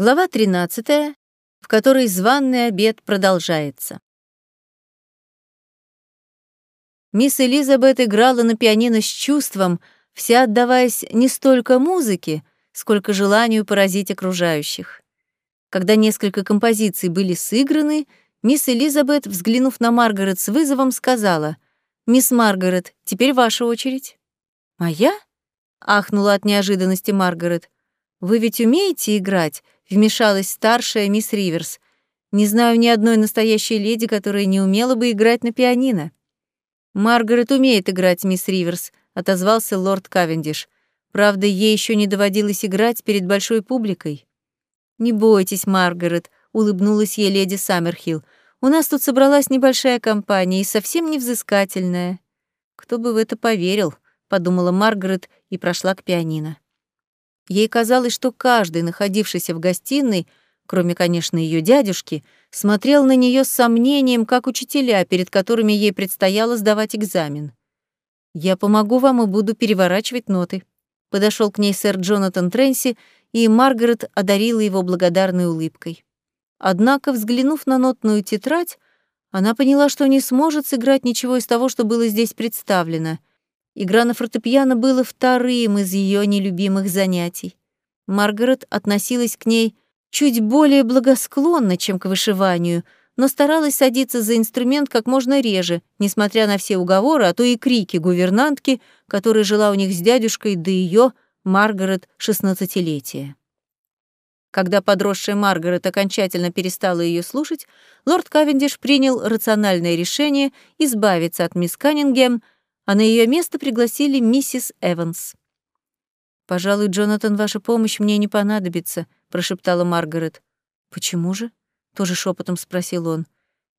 Глава 13, в которой званный обед продолжается. Мисс Элизабет играла на пианино с чувством, вся отдаваясь не столько музыке, сколько желанию поразить окружающих. Когда несколько композиций были сыграны, мисс Элизабет, взглянув на Маргарет с вызовом, сказала, «Мисс Маргарет, теперь ваша очередь». «Моя?» — ахнула от неожиданности Маргарет. «Вы ведь умеете играть?» — вмешалась старшая мисс Риверс. «Не знаю ни одной настоящей леди, которая не умела бы играть на пианино». «Маргарет умеет играть, мисс Риверс», — отозвался лорд Кавендиш. «Правда, ей еще не доводилось играть перед большой публикой». «Не бойтесь, Маргарет», — улыбнулась ей леди Саммерхилл. «У нас тут собралась небольшая компания и совсем невзыскательная». «Кто бы в это поверил», — подумала Маргарет и прошла к пианино. Ей казалось, что каждый, находившийся в гостиной, кроме, конечно, ее дядюшки, смотрел на нее с сомнением, как учителя, перед которыми ей предстояло сдавать экзамен. «Я помогу вам и буду переворачивать ноты». Подошел к ней сэр Джонатан Тренси, и Маргарет одарила его благодарной улыбкой. Однако, взглянув на нотную тетрадь, она поняла, что не сможет сыграть ничего из того, что было здесь представлено — Игра на фортепиано было вторым из ее нелюбимых занятий. Маргарет относилась к ней чуть более благосклонно, чем к вышиванию, но старалась садиться за инструмент как можно реже, несмотря на все уговоры, а то и крики гувернантки, которая жила у них с дядюшкой до ее, Маргарет, шестнадцатилетия. Когда подросшая Маргарет окончательно перестала ее слушать, лорд Кавендиш принял рациональное решение избавиться от мисс Каннингем — а на ее место пригласили миссис Эванс. «Пожалуй, Джонатан, ваша помощь мне не понадобится», — прошептала Маргарет. «Почему же?» — тоже шепотом спросил он.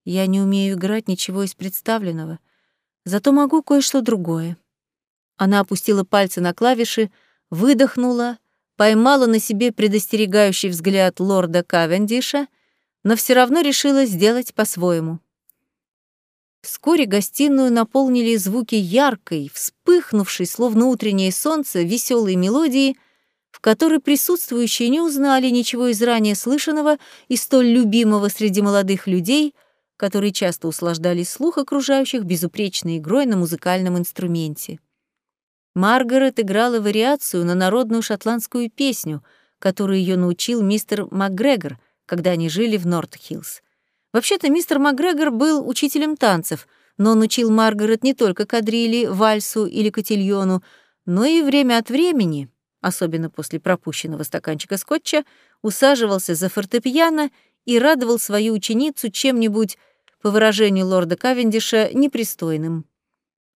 «Я не умею играть ничего из представленного. Зато могу кое-что другое». Она опустила пальцы на клавиши, выдохнула, поймала на себе предостерегающий взгляд лорда Кавендиша, но все равно решила сделать по-своему. Вскоре гостиную наполнили звуки яркой, вспыхнувшей, словно утреннее солнце, веселой мелодии, в которой присутствующие не узнали ничего из ранее слышанного и столь любимого среди молодых людей, которые часто услаждали слух окружающих безупречной игрой на музыкальном инструменте. Маргарет играла вариацию на народную шотландскую песню, которую ее научил мистер МакГрегор, когда они жили в Норт-Хиллз. Вообще-то мистер Макгрегор был учителем танцев, но он учил Маргарет не только кадрили, вальсу или котильону, но и время от времени, особенно после пропущенного стаканчика скотча, усаживался за фортепиано и радовал свою ученицу чем-нибудь, по выражению лорда Кавендиша, непристойным.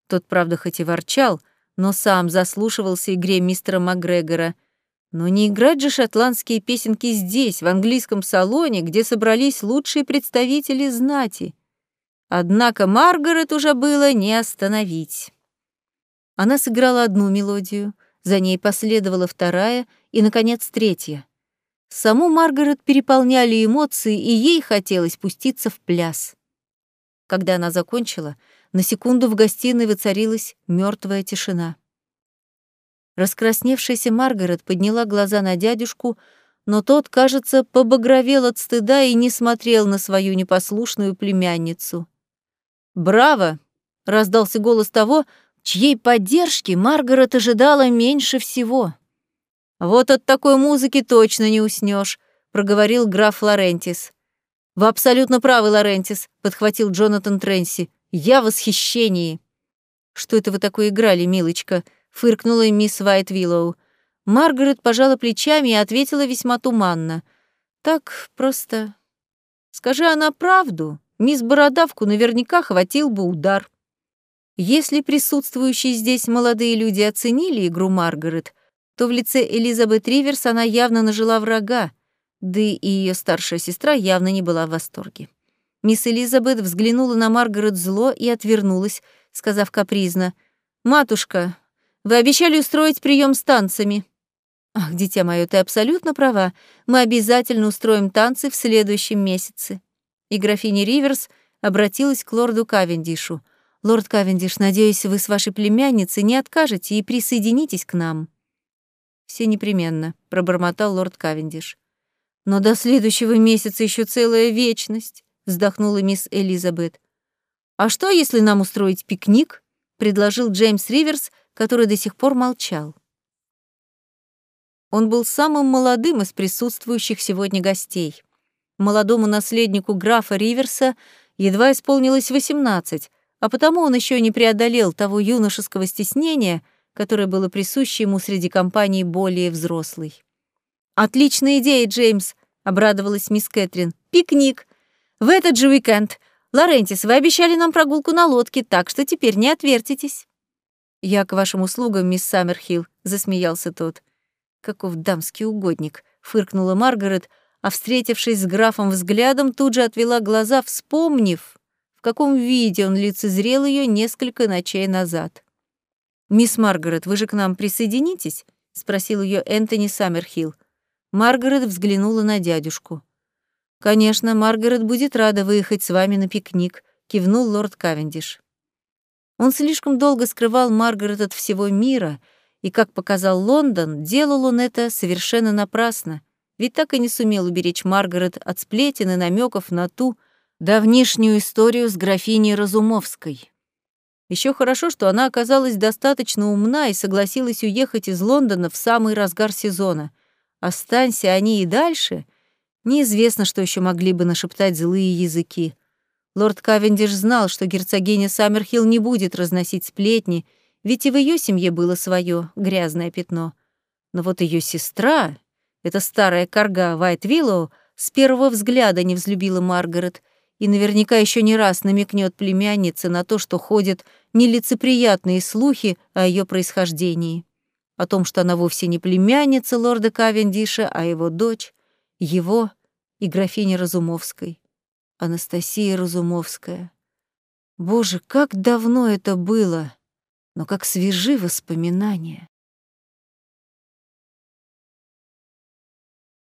Тот, правда, хоть и ворчал, но сам заслушивался игре мистера Макгрегора — но не играть же шотландские песенки здесь, в английском салоне, где собрались лучшие представители знати. Однако Маргарет уже было не остановить. Она сыграла одну мелодию, за ней последовала вторая и, наконец, третья. Саму Маргарет переполняли эмоции, и ей хотелось пуститься в пляс. Когда она закончила, на секунду в гостиной воцарилась мертвая тишина. Раскрасневшаяся Маргарет подняла глаза на дядюшку, но тот, кажется, побагровел от стыда и не смотрел на свою непослушную племянницу. «Браво!» — раздался голос того, чьей поддержки Маргарет ожидала меньше всего. «Вот от такой музыки точно не уснешь, проговорил граф Лорентис. «Вы абсолютно правы, Лорентис», — подхватил Джонатан Тренси. «Я в восхищении». «Что это вы такое играли, милочка?» Фыркнула мисс Вайтвиллоу. Маргарет пожала плечами и ответила весьма туманно. «Так просто...» «Скажи она правду, мисс Бородавку наверняка хватил бы удар». Если присутствующие здесь молодые люди оценили игру Маргарет, то в лице Элизабет Риверс она явно нажила врага, да и ее старшая сестра явно не была в восторге. Мисс Элизабет взглянула на Маргарет зло и отвернулась, сказав капризно, «Матушка, вы обещали устроить прием с танцами». «Ах, дитя мое, ты абсолютно права. Мы обязательно устроим танцы в следующем месяце». И графиня Риверс обратилась к лорду Кавендишу. «Лорд Кавендиш, надеюсь, вы с вашей племянницей не откажете и присоединитесь к нам». «Все непременно», — пробормотал лорд Кавендиш. Но до следующего месяца еще целая вечность, вздохнула мисс Элизабет. А что, если нам устроить пикник? предложил Джеймс Риверс, который до сих пор молчал. Он был самым молодым из присутствующих сегодня гостей. Молодому наследнику графа Риверса едва исполнилось 18, а потому он еще не преодолел того юношеского стеснения, которое было присуще ему среди компаний более взрослой. «Отличная идея, Джеймс!» — обрадовалась мисс Кэтрин. «Пикник! В этот же уикенд! Лорентис, вы обещали нам прогулку на лодке, так что теперь не отвертитесь». «Я к вашим услугам, мисс Саммерхилл», — засмеялся тот. «Каков дамский угодник», — фыркнула Маргарет, а, встретившись с графом взглядом, тут же отвела глаза, вспомнив, в каком виде он лицезрел ее несколько ночей назад. «Мисс Маргарет, вы же к нам присоединитесь?» — спросил ее Энтони Саммерхилл. Маргарет взглянула на дядюшку. «Конечно, Маргарет будет рада выехать с вами на пикник», — кивнул лорд Кавендиш. Он слишком долго скрывал Маргарет от всего мира, и, как показал Лондон, делал он это совершенно напрасно, ведь так и не сумел уберечь Маргарет от сплетен и намеков на ту давнишнюю историю с графиней Разумовской. Еще хорошо, что она оказалась достаточно умна и согласилась уехать из Лондона в самый разгар сезона — Останься они и дальше, неизвестно, что еще могли бы нашептать злые языки. Лорд Кавендиш знал, что герцогиня Саммерхилл не будет разносить сплетни, ведь и в ее семье было свое грязное пятно. Но вот ее сестра, эта старая корга Вайт Виллоу, с первого взгляда не взлюбила Маргарет и наверняка еще не раз намекнет племяннице на то, что ходят нелицеприятные слухи о ее происхождении о том, что она вовсе не племянница лорда Кавендиша, а его дочь, его и графиня Разумовской, Анастасия Разумовская. Боже, как давно это было, но как свежи воспоминания.